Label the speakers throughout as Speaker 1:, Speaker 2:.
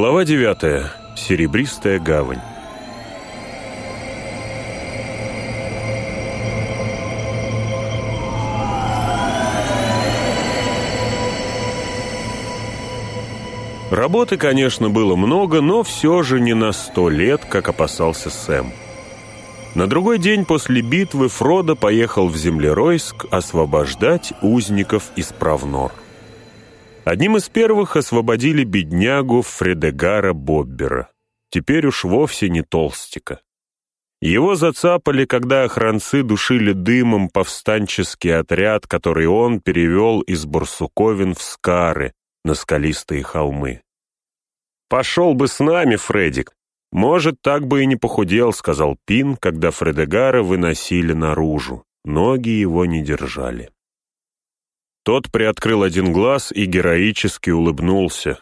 Speaker 1: Глава 9. Серебристая гавань. Работы, конечно, было много, но все же не на сто лет, как опасался Сэм. На другой день после битвы Фродо поехал в Землеройск освобождать узников из Правнор. Одним из первых освободили беднягу Фредегара Боббера, теперь уж вовсе не толстика. Его зацапали, когда охранцы душили дымом повстанческий отряд, который он перевел из Барсуковин в Скары, на скалистые холмы. «Пошел бы с нами, Фредик. Может, так бы и не похудел», — сказал Пин, когда Фредегара выносили наружу. Ноги его не держали. Тот приоткрыл один глаз и героически улыбнулся.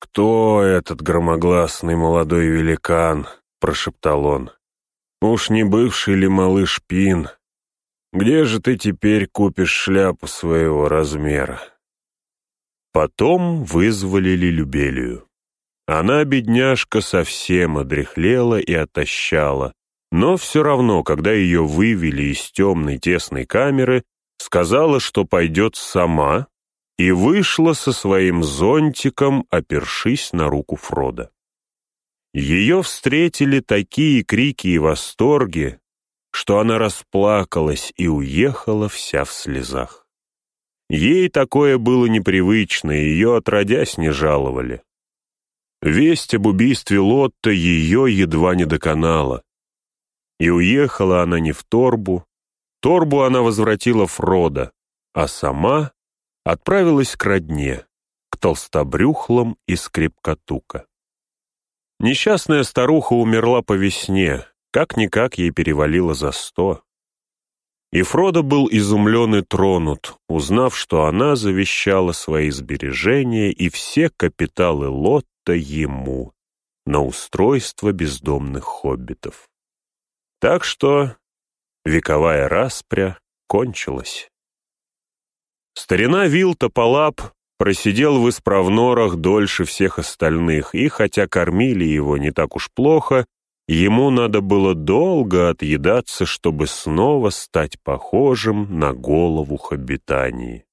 Speaker 1: «Кто этот громогласный молодой великан?» — прошептал он. «Уж не бывший ли малыш Пин? Где же ты теперь купишь шляпу своего размера?» Потом вызволили Любелию. Она, бедняжка, совсем одряхлела и отощала, но все равно, когда ее вывели из темной тесной камеры, сказала, что пойдет сама, и вышла со своим зонтиком, опершись на руку Фрода. Ее встретили такие крики и восторги, что она расплакалась и уехала вся в слезах. Ей такое было непривычно, и ее отродясь не жаловали. Весть об убийстве Лотта ее едва не доконала. И уехала она не в Торбу, Торбу она возвратила Фрода, а сама отправилась к родне, к толстобрюхлам из Крепкотука. Несчастная старуха умерла по весне, как-никак ей перевалило за сто. И Фродо был изумлен и тронут, узнав, что она завещала свои сбережения и все капиталы Лотта ему на устройство бездомных хоббитов. Так что вековая распря кончилась. Старина Вилта Палап просидел в исправнорах дольше всех остальных, и хотя кормили его не так уж плохо, ему надо было долго отъедаться, чтобы снова стать похожим на голову хоббитании.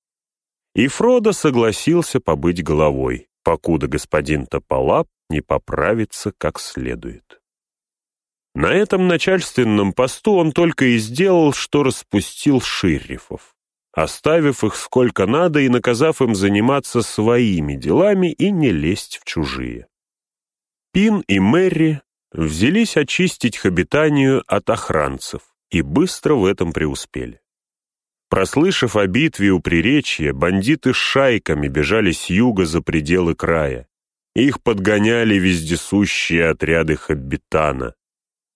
Speaker 1: И Фродо согласился побыть головой, покуда господин Тополап не поправится как следует. На этом начальственном посту он только и сделал, что распустил шерифов, оставив их сколько надо и наказав им заниматься своими делами и не лезть в чужие. Пин и Мэри взялись очистить хобитанию от охранцев и быстро в этом преуспели. Прослышав о битве у Приречья, бандиты с шайками бежали с юга за пределы края. Их подгоняли вездесущие отряды Хоббитана,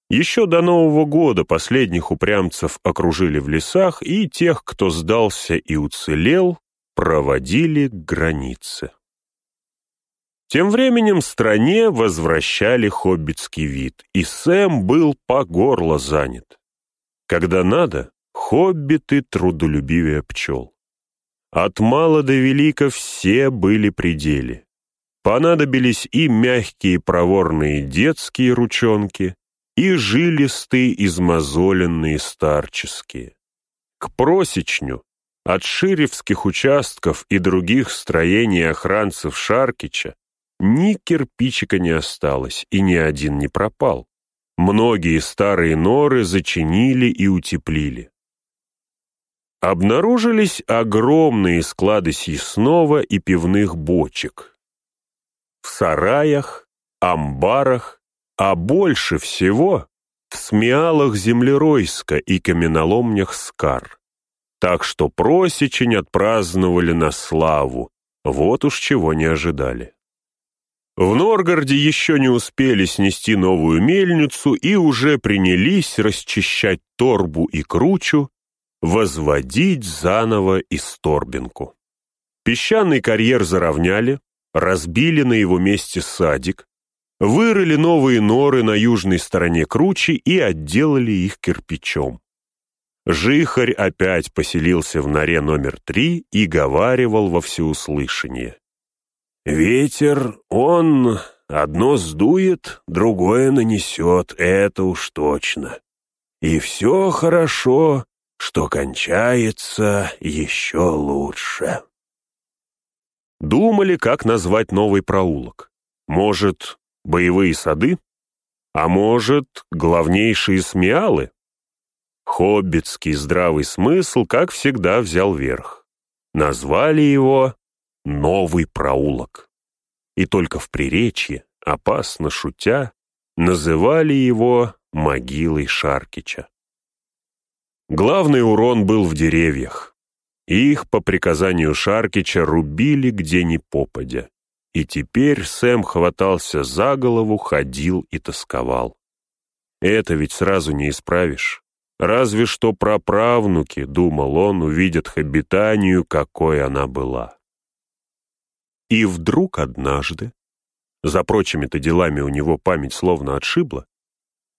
Speaker 1: еще до Нового года последних упрямцев окружили в лесах, и тех, кто сдался и уцелел, проводили к границе. Тем временем стране возвращали хоббитский вид, и Сэм был по горло занят. Когда надо, хоббиты трудолюбивее пчел. От мала до велика все были пределе. Понадобились и мягкие проворные детские ручонки, и жилистые, измозоленные старческие. К просечню от ширевских участков и других строений охранцев Шаркича ни кирпичика не осталось, и ни один не пропал. Многие старые норы зачинили и утеплили. Обнаружились огромные склады съестного и пивных бочек. В сараях, амбарах а больше всего в смиалах землеройска и каменоломнях Скар. Так что просечень отпраздновали на славу, вот уж чего не ожидали. В Норгороде еще не успели снести новую мельницу и уже принялись расчищать торбу и кручу, возводить заново исторбинку. Песчаный карьер заровняли, разбили на его месте садик, вырыли новые норы на южной стороне кручи и отделали их кирпичом. Жихарь опять поселился в норе номер три и говаривал во всеуслышание. Ветер, он одно сдует, другое нанесет, это уж точно. И все хорошо, что кончается еще лучше. Думали, как назвать новый проулок. Может, боевые сады? А может, главнейшие смеалы? Хоббитский здравый смысл, как всегда, взял верх. Назвали его «Новый проулок». И только в Приречье, опасно шутя, называли его могилой Шаркича. Главный урон был в деревьях. Их по приказанию Шаркича рубили где ни попадя. И теперь Сэм хватался за голову, ходил и тосковал. Это ведь сразу не исправишь. Разве что праправнуки, думал он, увидят Хоббитанию, какой она была. И вдруг однажды, за прочими-то делами у него память словно отшибла,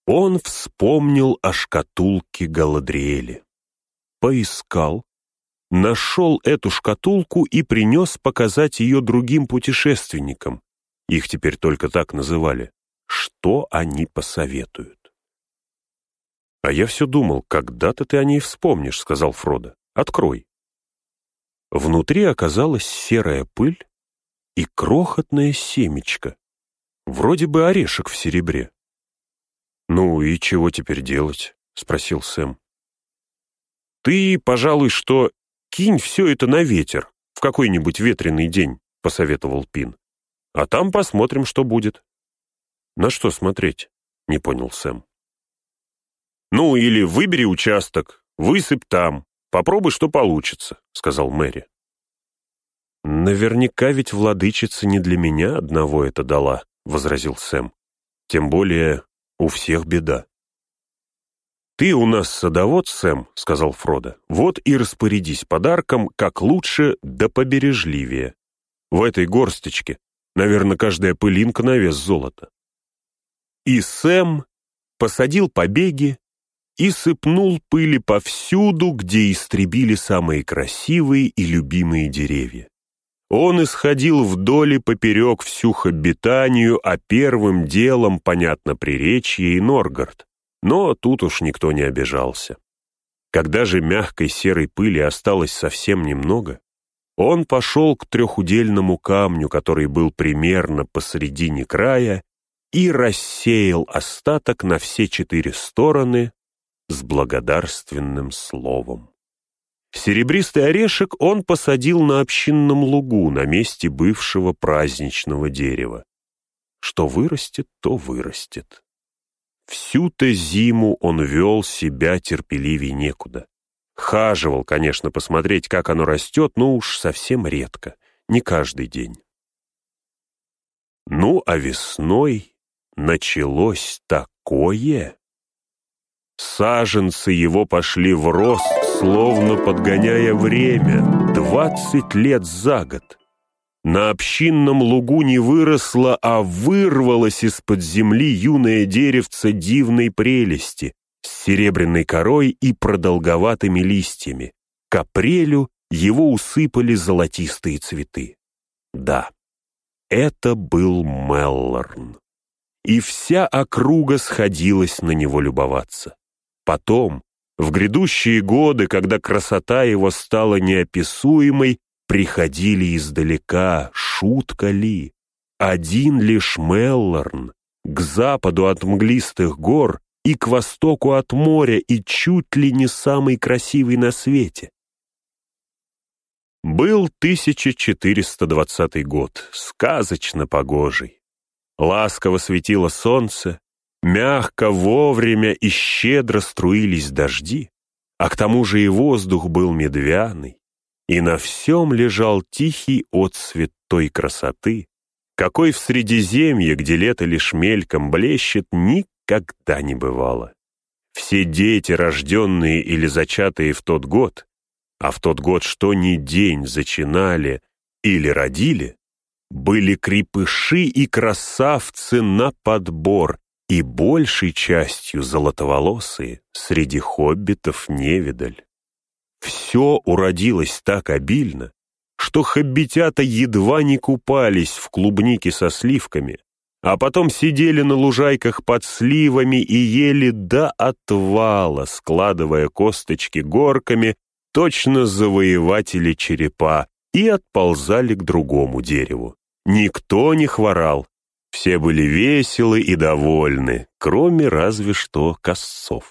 Speaker 1: он вспомнил о шкатулке Галадриэли. Поискал, нашел эту шкатулку и принес показать ее другим путешественникам. Их теперь только так называли. Что они посоветуют? «А я все думал, когда-то ты о ней вспомнишь», — сказал Фродо. «Открой». Внутри оказалась серая пыль и крохотное семечко, вроде бы орешек в серебре. «Ну и чего теперь делать?» — спросил Сэм. «Ты, пожалуй, что кинь все это на ветер в какой-нибудь ветреный день», — посоветовал Пин. «А там посмотрим, что будет». «На что смотреть?» — не понял Сэм. «Ну, или выбери участок, высыпь там, попробуй, что получится», — сказал Мэри. «Наверняка ведь владычица не для меня одного это дала», — возразил Сэм. «Тем более у всех беда». «Ты у нас садовод, Сэм», — сказал Фродо. «Вот и распорядись подарком, как лучше да побережливее. В этой горсточке, наверное, каждая пылинка на вес золота». И Сэм посадил побеги и сыпнул пыли повсюду, где истребили самые красивые и любимые деревья. Он исходил вдоль и поперек всю Хоббитанию, а первым делом, понятно, Приречье и Норгард. Но тут уж никто не обижался. Когда же мягкой серой пыли осталось совсем немного, он пошел к трехудельному камню, который был примерно посредине края, и рассеял остаток на все четыре стороны, с благодарственным словом. Серебристый орешек он посадил на общинном лугу на месте бывшего праздничного дерева. Что вырастет, то вырастет. Всю-то зиму он вел себя терпеливей некуда. Хаживал, конечно, посмотреть, как оно растет, но уж совсем редко, не каждый день. Ну, а весной началось такое... Саженцы его пошли в рост, словно подгоняя время, двадцать лет за год. На общинном лугу не выросло, а вырвалось из-под земли юное деревце дивной прелести с серебряной корой и продолговатыми листьями. К апрелю его усыпали золотистые цветы. Да, это был Меллорн. И вся округа сходилась на него любоваться. Потом, в грядущие годы, когда красота его стала неописуемой, приходили издалека, шутка ли. Один лишь Меллорн, к западу от мглистых гор и к востоку от моря, и чуть ли не самый красивый на свете. Был 1420 год, сказочно погожий. Ласково светило солнце, Мягко, вовремя и щедро струились дожди, а к тому же и воздух был медвяный, и на всем лежал тихий отсвет той красоты, какой в Средиземье, где лето лишь мельком блещет, никогда не бывало. Все дети, рожденные или зачатые в тот год, а в тот год что ни день зачинали или родили, были крепыши и красавцы на подбор, и большей частью золотоволосые среди хоббитов невидаль. Все уродилось так обильно, что хоббитята едва не купались в клубнике со сливками, а потом сидели на лужайках под сливами и ели до отвала, складывая косточки горками, точно завоеватели черепа, и отползали к другому дереву. Никто не хворал, все были веселы и довольны, кроме разве что косцов.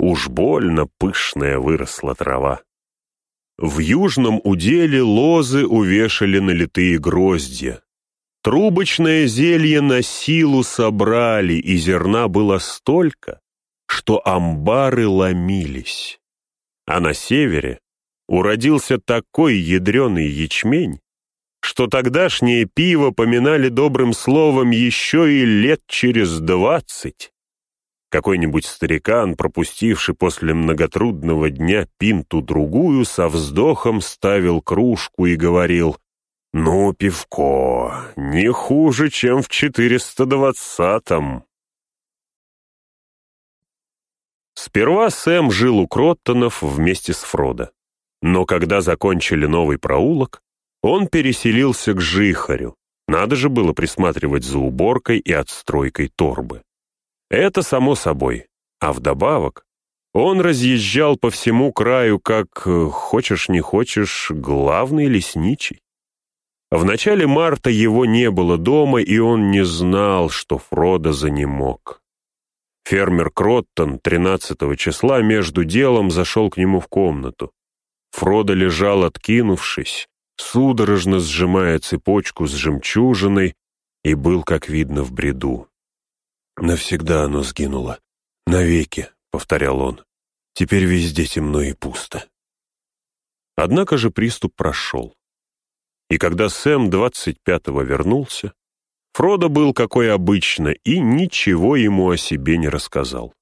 Speaker 1: Уж больно пышная выросла трава. В южном уделе лозы увешали налитые гроздья. Трубочное зелье на силу собрали, и зерна было столько, что амбары ломились. А на севере уродился такой ядреный ячмень, что тогдашнее пиво поминали добрым словом еще и лет через двадцать. Какой-нибудь старикан, пропустивший после многотрудного дня пинту-другую, со вздохом ставил кружку и говорил «Ну, пивко, не хуже, чем в четыреста двадцатом». Сперва Сэм жил у Кроттонов вместе с Фродо. Но когда закончили новый проулок, он переселился к Жихарю. Надо же было присматривать за уборкой и отстройкой торбы. Это само собой. А вдобавок, он разъезжал по всему краю, как, э, хочешь не хочешь, главный лесничий. В начале марта его не было дома, и он не знал, что Фродо занемог. Фермер Кроттон 13 числа между делом зашел к нему в комнату. Фродо лежал, откинувшись, судорожно сжимая цепочку с жемчужиной, и был, как видно, в бреду. «Навсегда оно сгинуло. Навеки», — повторял он. «Теперь везде темно и пусто». Однако же приступ прошел. И когда Сэм 25-го вернулся, Фродо был какой обычно и ничего ему о себе не рассказал.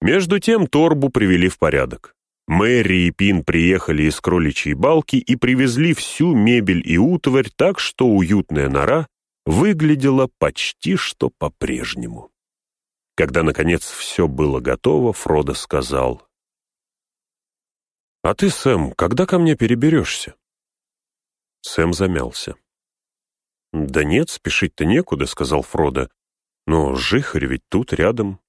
Speaker 1: Между тем торбу привели в порядок. Мэри и Пин приехали из кроличьей балки и привезли всю мебель и утварь так, что уютная нора выглядела почти что по-прежнему. Когда, наконец, все было готово, Фродо сказал, «А ты, Сэм, когда ко мне переберешься?» Сэм замялся. «Да нет, спешить-то некуда», — сказал Фродо. «Но жихарь ведь тут рядом.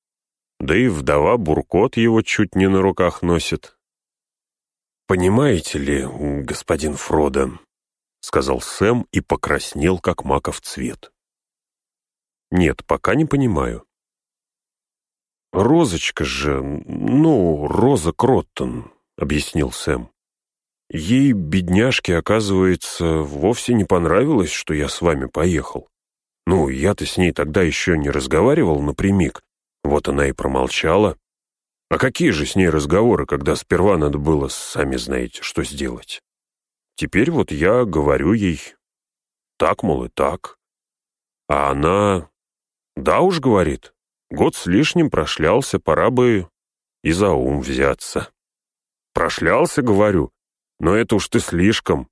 Speaker 1: Да и вдова Буркот его чуть не на руках носит. «Понимаете ли, господин Фродо», — сказал Сэм и покраснел, как маков цвет. «Нет, пока не понимаю». «Розочка же, ну, Роза Кроттон», — объяснил Сэм. «Ей, бедняжке, оказывается, вовсе не понравилось, что я с вами поехал. Ну, я-то с ней тогда еще не разговаривал напрямик, вот она и промолчала. А какие же с ней разговоры, когда сперва надо было, сами знаете, что сделать? Теперь вот я говорю ей, так, мол, и так. А она, да уж, говорит, год с лишним прошлялся, пора бы и за ум взяться. Прошлялся, говорю, но это уж ты слишком.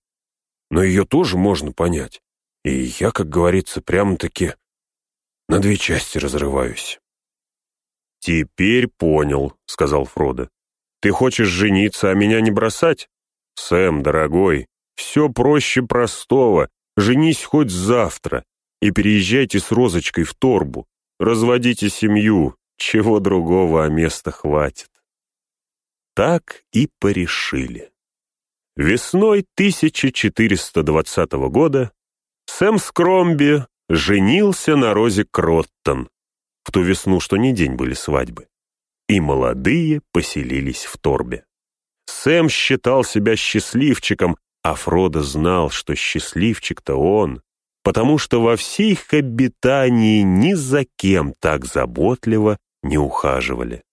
Speaker 1: Но ее тоже можно понять. И я, как говорится, прямо-таки на две части разрываюсь. «Теперь понял», — сказал Фродо. «Ты хочешь жениться, а меня не бросать? Сэм, дорогой, все проще простого. Женись хоть завтра и переезжайте с Розочкой в Торбу. Разводите семью, чего другого, а места хватит». Так и порешили. Весной 1420 года Сэм Скромби женился на Розе Кроттон, в ту весну, что не день были свадьбы. И молодые поселились в торбе. Сэм считал себя счастливчиком, а Фродо знал, что счастливчик-то он, потому что во всей их обитании ни за кем так заботливо не ухаживали.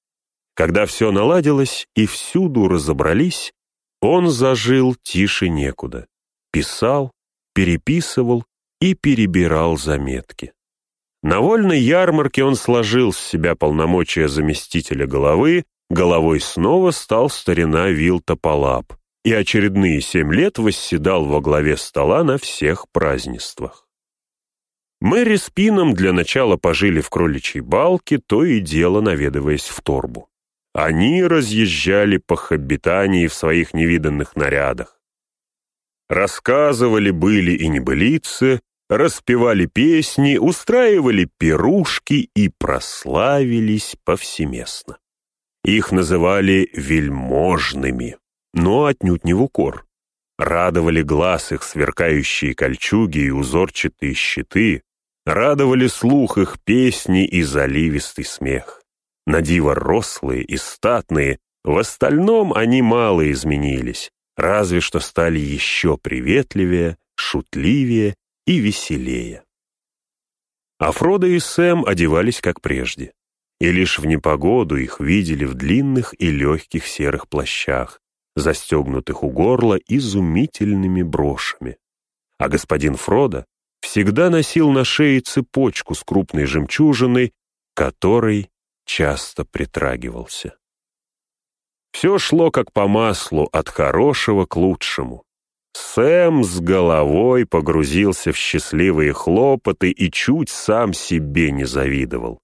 Speaker 1: Когда все наладилось и всюду разобрались, он зажил тише некуда. Писал, переписывал и перебирал заметки. На вольной ярмарке он сложил с себя полномочия заместителя головы, головой снова стал старина Вилта Палап и очередные семь лет восседал во главе стола на всех празднествах. Мэри с Пином для начала пожили в кроличьей балке, то и дело наведываясь в торбу. Они разъезжали по Хоббитании в своих невиданных нарядах. Рассказывали были и небылицы, распевали песни, устраивали пирушки и прославились повсеместно. Их называли вельможными, но отнюдь не в укор. Радовали глаз их сверкающие кольчуги и узорчатые щиты, радовали слух их песни и заливистый смех. Надиво рослые и статные, в остальном они мало изменились, разве что стали еще приветливее, шутливее и веселее. А Фродо и Сэм одевались как прежде, и лишь в непогоду их видели в длинных и легких серых плащах, застегнутых у горла изумительными брошами. А господин Фродо всегда носил на шее цепочку с крупной жемчужиной, которой часто притрагивался. Все шло как по маслу, от хорошего к лучшему. Сэм с головой погрузился в счастливые хлопоты и чуть сам себе не завидовал.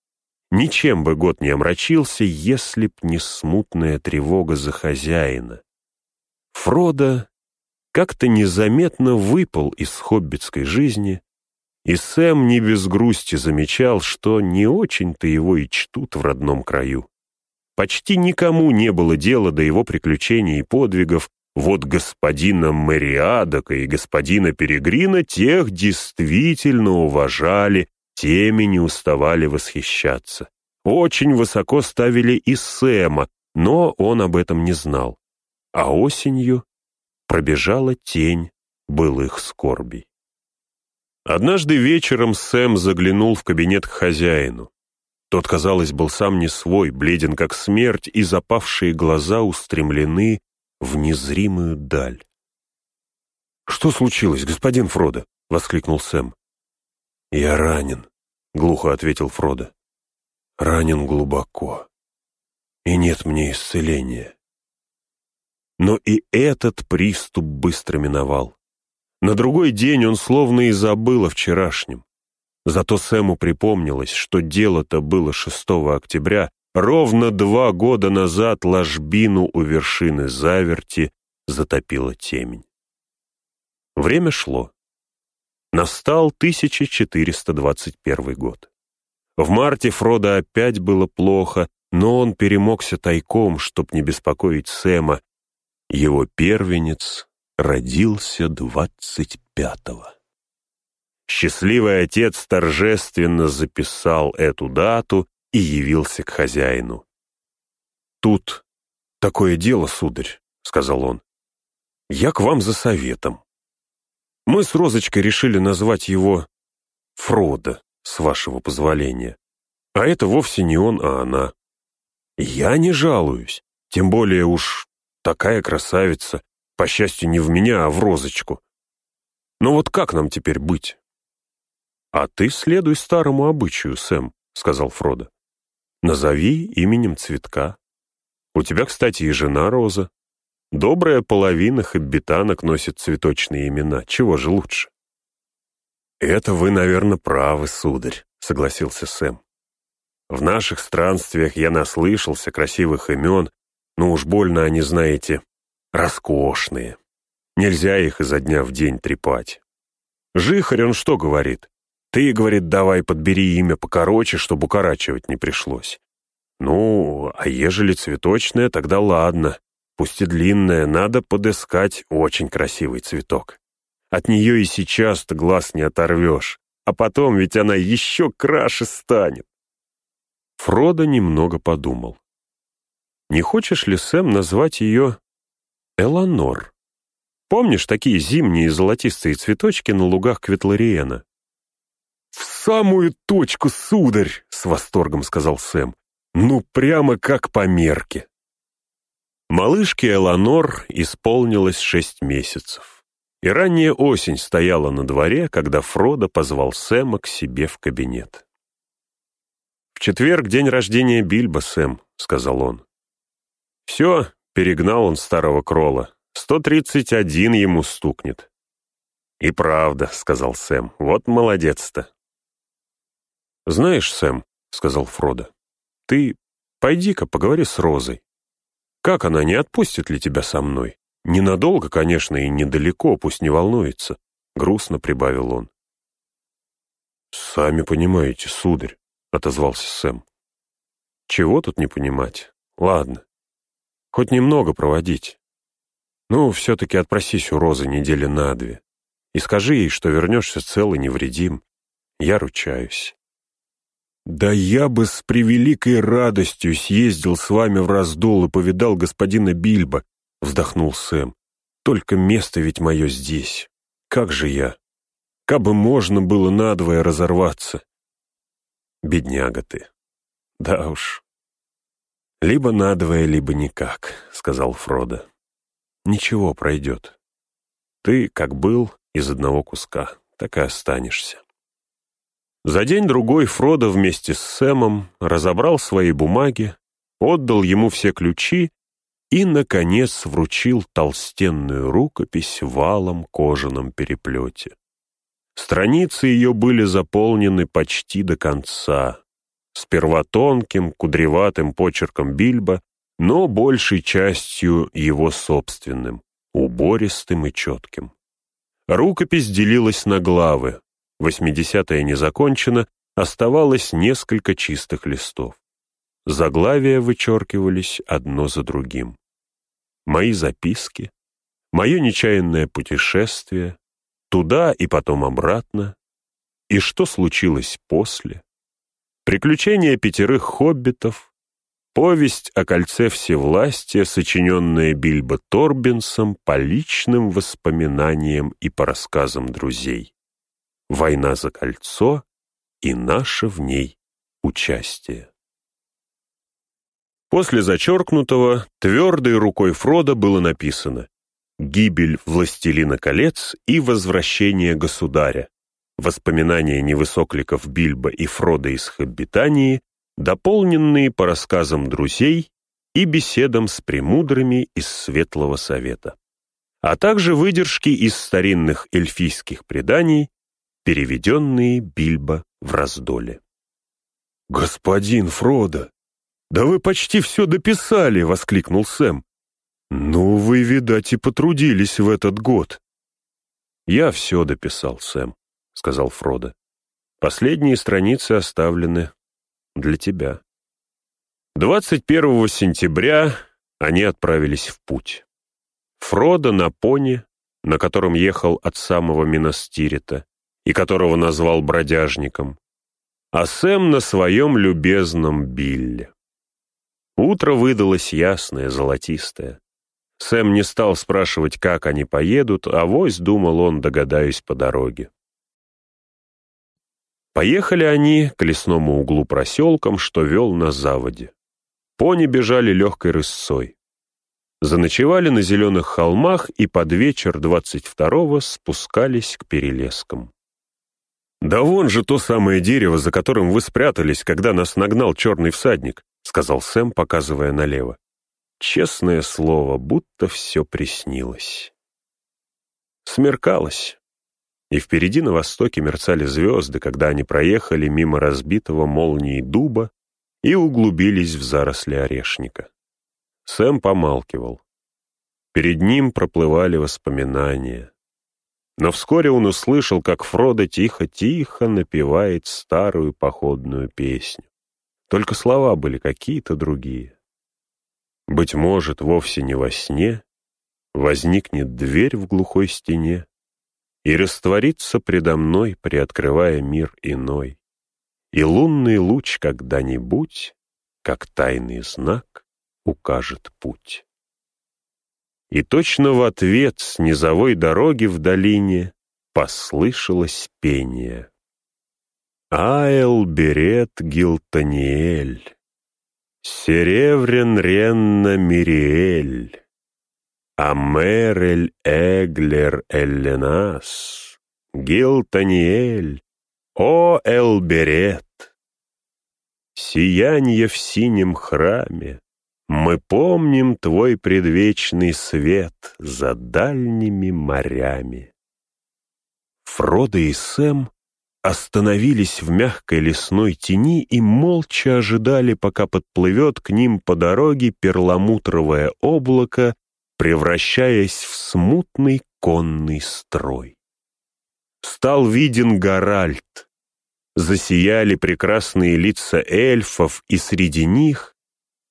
Speaker 1: Ничем бы год не омрачился, если б не смутная тревога за хозяина. Фродо как-то незаметно выпал из хоббитской жизни, и Сэм не без грусти замечал, что не очень-то его и чтут в родном краю. Почти никому не было дела до его приключений и подвигов, вот господина Мариадока и господина Перегрина тех действительно уважали, теми не уставали восхищаться. Очень высоко ставили и Сэма, но он об этом не знал. А осенью пробежала тень былых скорбей. Однажды вечером Сэм заглянул в кабинет к хозяину. Тот, казалось, был сам не свой, бледен как смерть, и запавшие глаза устремлены в незримую даль. «Что случилось, господин Фродо?» — воскликнул Сэм. «Я ранен», — глухо ответил Фродо. «Ранен глубоко, и нет мне исцеления». Но и этот приступ быстро миновал. На другой день он словно и забыл о вчерашнем. Зато Сэму припомнилось, что дело-то было 6 октября, ровно два года назад ложбину у вершины заверти затопила темень. Время шло. Настал 1421 год. В марте Фрода опять было плохо, но он перемогся тайком, чтоб не беспокоить Сэма. Его первенец родился двадцать пятого. Счастливый отец торжественно записал эту дату и явился к хозяину. «Тут такое дело, сударь», — сказал он. «Я к вам за советом. Мы с Розочкой решили назвать его Фродо, с вашего позволения. А это вовсе не он, а она. Я не жалуюсь, тем более уж такая красавица, по счастью, не в меня, а в Розочку. Но вот как нам теперь быть?» «А ты следуй старому обычаю, Сэм», — сказал Фродо. «Назови именем цветка. У тебя, кстати, и жена Роза. Добрая половина хоббитанок носит цветочные имена. Чего же лучше?» «Это вы, наверное, правы, сударь», — согласился Сэм. «В наших странствиях я наслышался красивых имен, но уж больно они, знаете, роскошные. Нельзя их изо дня в день трепать. Жихарь он что говорит? Ты, говорит, давай подбери имя покороче, чтобы укорачивать не пришлось. Ну, а ежели цветочное, тогда ладно. Пусть и длинное, надо подыскать очень красивый цветок. От нее и сейчас-то глаз не оторвешь, а потом ведь она еще краше станет. Фродо немного подумал. Не хочешь ли, Сэм, назвать ее Эланор? Помнишь такие зимние золотистые цветочки на лугах Кветлариена? «В самую точку, сударь!» — с восторгом сказал Сэм. «Ну, прямо как по мерке!» Малышке Эланор исполнилось шесть месяцев. И ранняя осень стояла на дворе, когда Фродо позвал Сэма к себе в кабинет. «В четверг день рождения Бильбо, Сэм», — сказал он. «Все», — перегнал он старого крола, — «сто тридцать один ему стукнет». «И правда», — сказал Сэм, — «вот молодец-то». «Знаешь, Сэм», — сказал Фродо, — «ты пойди-ка поговори с Розой. Как она, не отпустит ли тебя со мной? Ненадолго, конечно, и недалеко, пусть не волнуется. Грустно прибавил он. «Сами понимаете, сударь», — отозвался Сэм. «Чего тут не понимать? Ладно. Хоть немного проводить. Ну, все-таки отпросись у Розы недели на две. И скажи ей, что вернешься цел и невредим. Я ручаюсь». «Да я бы с превеликой радостью съездил с вами в раздол и повидал господина Бильбо», — вздохнул Сэм. «Только место ведь мое здесь. Как же я? Кабы можно было надвое разорваться». «Бедняга ты». «Да уж». «Либо надвое, либо никак», — сказал Фродо. «Ничего, пройдет. Ты, как был, из одного куска, так и останешься». За день-другой Фродо вместе с Сэмом разобрал свои бумаги, отдал ему все ключи и, наконец, вручил толстенную рукопись в алом кожаном переплете. Страницы ее были заполнены почти до конца, сперва тонким, кудреватым почерком Бильбо, но большей частью его собственным, убористым и четким. Рукопись делилась на главы, Восьмидесятая не закончена, оставалось несколько чистых листов. Заглавия вычеркивались одно за другим. Мои записки, мое нечаянное путешествие, туда и потом обратно, и что случилось после, приключения пятерых хоббитов, повесть о кольце всевластия, сочиненная Бильбо Торбинсом по личным воспоминаниям и по рассказам друзей. «Война за кольцо» и наше в ней участие. После зачеркнутого твердой рукой Фрода было написано «Гибель властелина колец и возвращение государя. Воспоминания невысокликов Бильбо и Фрода из Хоббитании, дополненные по рассказам друзей и беседам с премудрыми из Светлого Совета, а также выдержки из старинных эльфийских преданий переведенные Бильбо в раздоле. «Господин Фродо, да вы почти все дописали!» — воскликнул Сэм. «Ну, вы, видать, и потрудились в этот год». «Я все дописал, Сэм», — сказал Фродо. «Последние страницы оставлены для тебя». 21 сентября они отправились в путь. Фродо на пони, на котором ехал от самого Минастирита, и которого назвал бродяжником, а Сэм на своем любезном Билле. Утро выдалось ясное, золотистое. Сэм не стал спрашивать, как они поедут, а вось думал он, догадаюсь, по дороге. Поехали они к лесному углу проселком, что вел на заводе. Пони бежали легкой рысцой. Заночевали на зеленых холмах и под вечер двадцать второго спускались к перелескам. «Да вон же то самое дерево, за которым вы спрятались, когда нас нагнал черный всадник», — сказал Сэм, показывая налево. Честное слово, будто все приснилось. Смеркалось, и впереди на востоке мерцали звезды, когда они проехали мимо разбитого молнией дуба и углубились в заросли орешника. Сэм помалкивал. Перед ним проплывали воспоминания. Но вскоре он услышал, как Фродо тихо-тихо напевает старую походную песню. Только слова были какие-то другие. Быть может, вовсе не во сне возникнет дверь в глухой стене и растворится предо мной, приоткрывая мир иной. И лунный луч когда-нибудь, как тайный знак, укажет путь. И точно в ответ с низовой дороги в долине послышалось пение. Аэл берет Гилтаниэль, Сереврен Ренна Мириэль, Амерель Эглер Элленас, Гилтаниэль, О Элберет. Сиянье в синем храме, мы помним твой предвечный свет за дальними морями. Фродо и Сэм остановились в мягкой лесной тени и молча ожидали, пока подплывет к ним по дороге перламутровое облако, превращаясь в смутный конный строй. Стал виден Гаральд. Засияли прекрасные лица эльфов, и среди них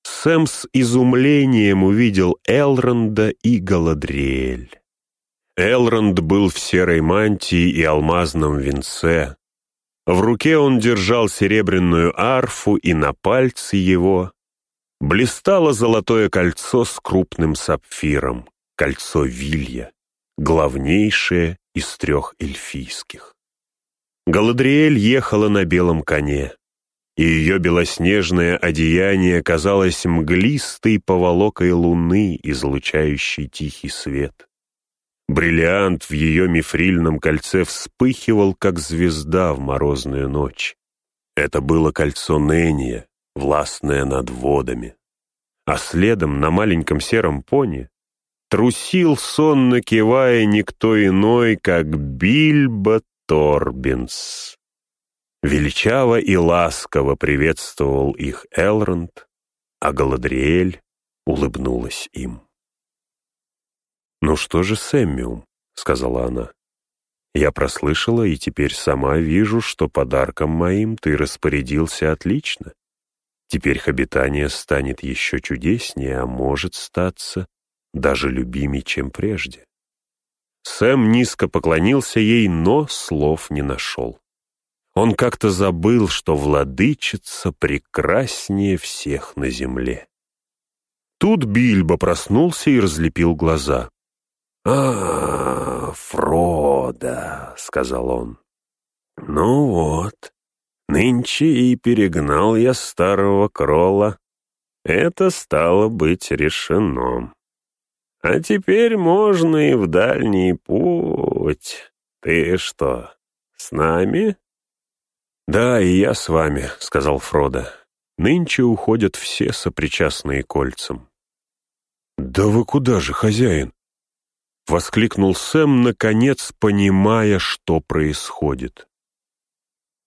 Speaker 1: Сэм с изумлением увидел Элронда и Галадриэль. Элронд был в серой мантии и алмазном венце. В руке он держал серебряную арфу, и на пальце его блистало золотое кольцо с крупным сапфиром, кольцо Вилья, главнейшее из трех эльфийских. Галадриэль ехала на белом коне, и ее белоснежное одеяние казалось мглистой поволокой луны, излучающей тихий свет. Бриллиант в ее мифрильном кольце вспыхивал, как звезда в морозную ночь. Это было кольцо Нения, властное над водами. А следом на маленьком сером пони трусил, сонно кивая, никто иной, как Бильбо Торбинс. Величаво и ласково приветствовал их Элронд, а Галадриэль улыбнулась им. «Ну что же, Сэммиум?» — сказала она. «Я прослышала и теперь сама вижу, что подарком моим ты распорядился отлично. Теперь их обитание станет еще чудеснее, а может статься даже любимей, чем прежде. Сэм низко поклонился ей, но слов не нашел. Он как-то забыл, что владычица прекраснее всех на земле. Тут Бильбо проснулся и разлепил глаза. «А, Фродо», — сказал он. «Ну вот, нынче и перегнал я старого крола. Это стало быть решено». А теперь можно и в дальний путь. Ты что, с нами?» «Да, и я с вами», — сказал Фродо. «Нынче уходят все сопричастные кольцам». «Да вы куда же, хозяин?» — воскликнул Сэм, наконец понимая, что происходит.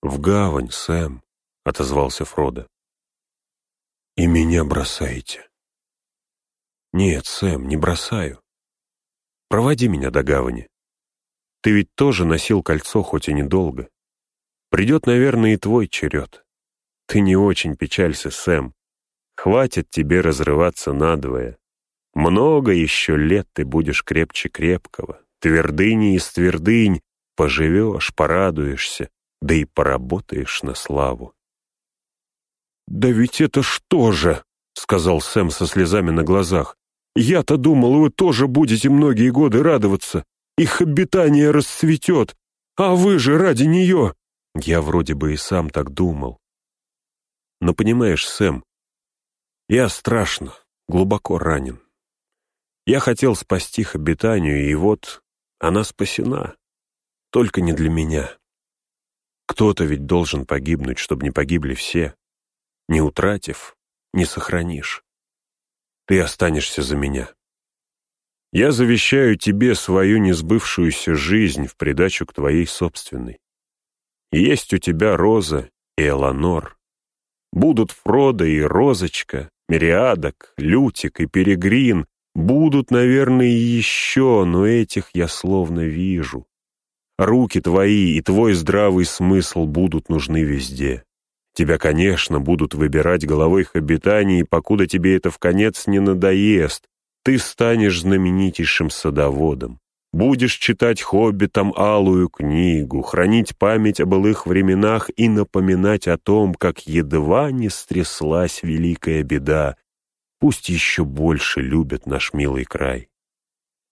Speaker 1: «В гавань, Сэм», — отозвался Фродо. «И меня бросаете». «Нет, Сэм, не бросаю. Проводи меня до гавани. Ты ведь тоже носил кольцо, хоть и недолго. Придет, наверное, и твой черед. Ты не очень печалься, Сэм. Хватит тебе разрываться надвое. Много еще лет ты будешь крепче крепкого, твердыни из твердынь, поживешь, порадуешься, да и поработаешь на славу. «Да ведь это что же?» — сказал Сэм со слезами на глазах. Я-то думал, вы тоже будете многие годы радоваться. Их обитание расцветет. А вы же ради нее...» Я вроде бы и сам так думал. Но понимаешь, Сэм, я страшно, глубоко ранен. Я хотел спасти их обитанию, и вот она спасена. Только не для меня. Кто-то ведь должен погибнуть, чтобы не погибли все. Не утратив, не сохранишь ты останешься за меня. Я завещаю тебе свою несбывшуюся жизнь в придачу к твоей собственной. Есть у тебя Роза и Эланор. Будут Фродо и Розочка, Мириадок, Лютик и Перегрин. Будут, наверное, еще, но этих я словно вижу. Руки твои и твой здравый смысл будут нужны везде. Тебя, конечно, будут выбирать головой их обитаний, покуда тебе это в конец не надоест. Ты станешь знаменитейшим садоводом. Будешь читать хоббитам алую книгу, хранить память о былых временах и напоминать о том, как едва не стряслась великая беда. Пусть еще больше любят наш милый край.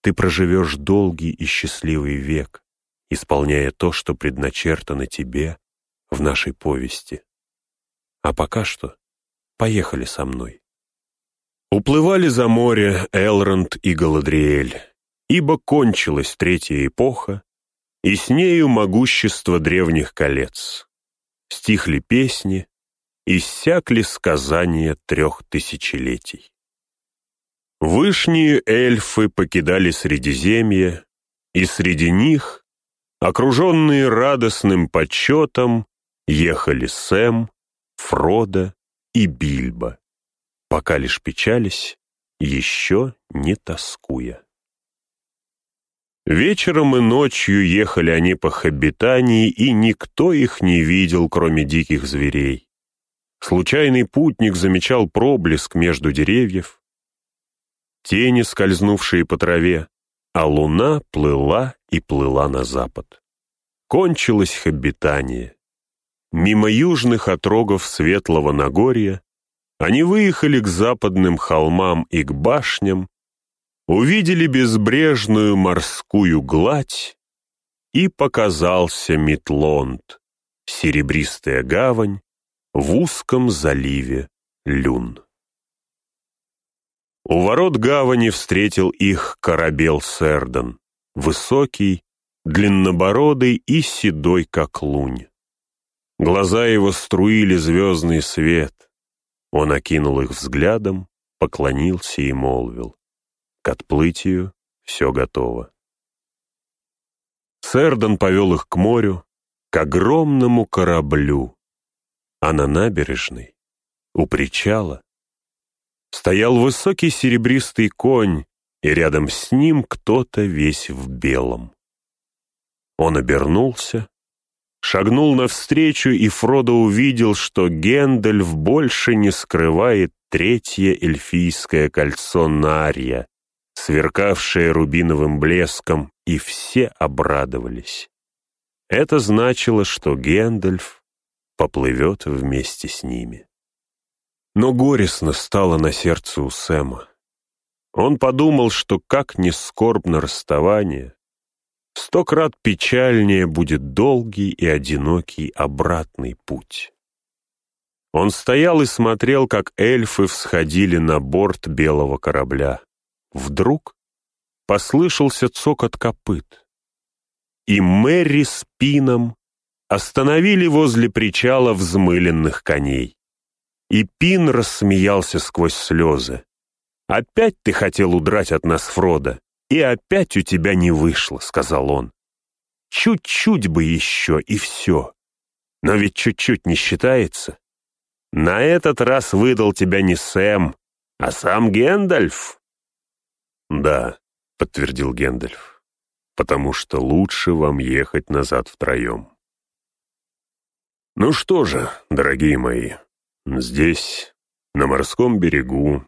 Speaker 1: Ты проживешь долгий и счастливый век, исполняя то, что предначертано тебе в нашей повести. А пока что поехали со мной. Уплывали за море Элронд и Галадриэль, ибо кончилась третья эпоха, и с нею могущество древних колец. Стихли песни, иссякли сказания трех тысячелетий. Вышние эльфы покидали Средиземье, и среди них, окруженные радостным почетом, ехали Сэм, Фродо и Бильбо, пока лишь печались еще не тоскуя. Вечером и ночью ехали они по Хабитании, и никто их не видел, кроме диких зверей. Случайный путник замечал проблеск между деревьев, тени, скользнувшие по траве, а луна плыла и плыла на запад. Кончилось Хабитание. Мимо южных отрогов Светлого Нагорья они выехали к западным холмам и к башням, увидели безбрежную морскую гладь, и показался Митлонд, серебристая гавань в узком заливе Люн. У ворот гавани встретил их корабел Сердон, высокий, длиннобородый и седой, как лунь. Глаза его струили звездный свет. Он окинул их взглядом, поклонился и молвил. К отплытию все готово. Сердон повел их к морю, к огромному кораблю, а на набережной, у причала, стоял высокий серебристый конь, и рядом с ним кто-то весь в белом. Он обернулся, шагнул навстречу, и Фродо увидел, что Гендальф больше не скрывает третье эльфийское кольцо Нарья, сверкавшее рубиновым блеском, и все обрадовались. Это значило, что Гендальф поплывет вместе с ними. Но горестно стало на сердце у Сэма. Он подумал, что как ни скорбно расставание, сто крат печальнее будет долгий и одинокий обратный путь. Он стоял и смотрел, как эльфы всходили на борт белого корабля. Вдруг послышался цокот копыт, и Мэри с Пином остановили возле причала взмыленных коней. И Пин рассмеялся сквозь слезы. «Опять ты хотел удрать от нас, Фрода, и опять у тебя не вышло», — сказал он. «Чуть-чуть бы еще, и все. Но ведь чуть-чуть не считается. На этот раз выдал тебя не Сэм, а сам Гендальф». «Да», — подтвердил Гендальф, «потому что лучше вам ехать назад втроем». «Ну что же, дорогие мои, здесь, на морском берегу,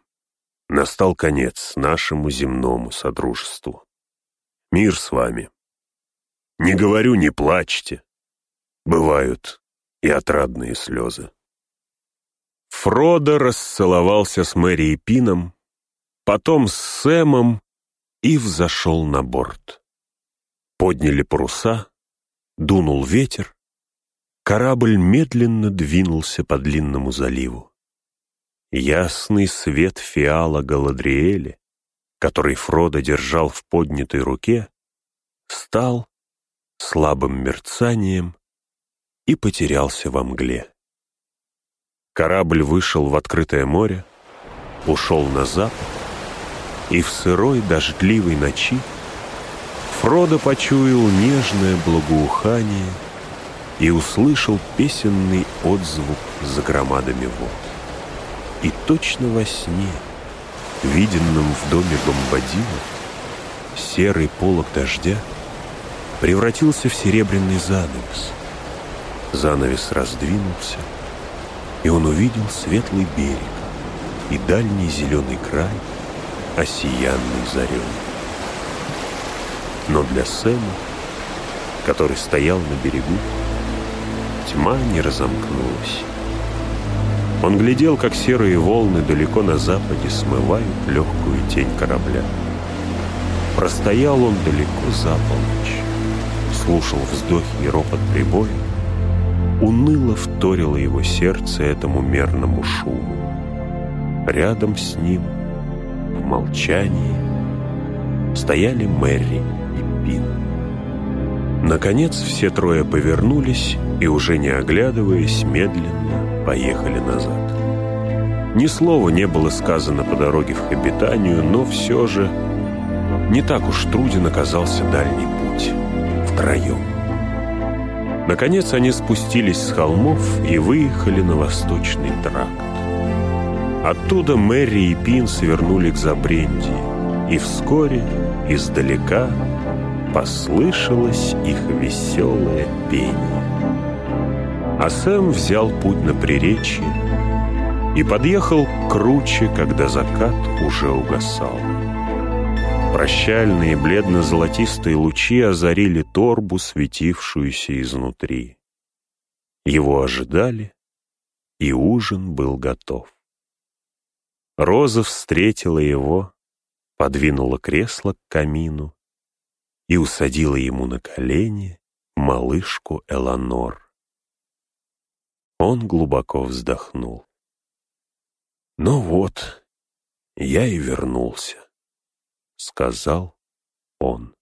Speaker 1: настал конец нашему земному содружеству. Мир с вами. Не говорю, не плачьте. Бывают и отрадные слезы». Фродо расцеловался с Мэри и Пином, потом с Сэмом и взошел на борт. Подняли паруса, дунул ветер, корабль медленно двинулся по длинному заливу. Ясный свет фиала Галадриэля, который Фродо держал в поднятой руке, стал слабым мерцанием и потерялся во мгле. Корабль вышел в открытое море, ушел на запад, и в сырой дождливой ночи Фродо почуял нежное благоухание и услышал песенный отзвук за громадами вод. И точно во сне, виденном в доме Бомбадила, серый полог дождя превратился в серебряный занавес. Занавес раздвинулся, и он увидел светлый берег и дальний зеленый край, осиянный зарем. Но для Сэма, который стоял на берегу, тьма не разомкнулась. Он глядел, как серые волны далеко на западе смывают легкую тень корабля. Простоял он далеко за полночь, слушал вздохи и ропот прибоя, уныло вторило его сердце этому мерному шуму. Рядом с ним, в молчании, стояли Мэри и Пин. Наконец все трое повернулись и, уже не оглядываясь, медленно поехали назад. Ни слова не было сказано по дороге в Хабитанию, но все же не так уж труден оказался дальний путь. Втроем. Наконец они спустились с холмов и выехали на восточный тракт. Оттуда Мэри и Пин свернули к Забрендии, и вскоре издалека послышалось их веселое пение. А Сэм взял путь на приречье и подъехал круче, когда закат уже угасал. Прощальные бледно-золотистые лучи озарили торбу, светившуюся изнутри. Его ожидали, и ужин был готов. Роза встретила его, подвинула кресло к камину и усадила ему на колени малышку Эланор. Он глубоко вздохнул. «Ну вот, я и вернулся», — сказал он.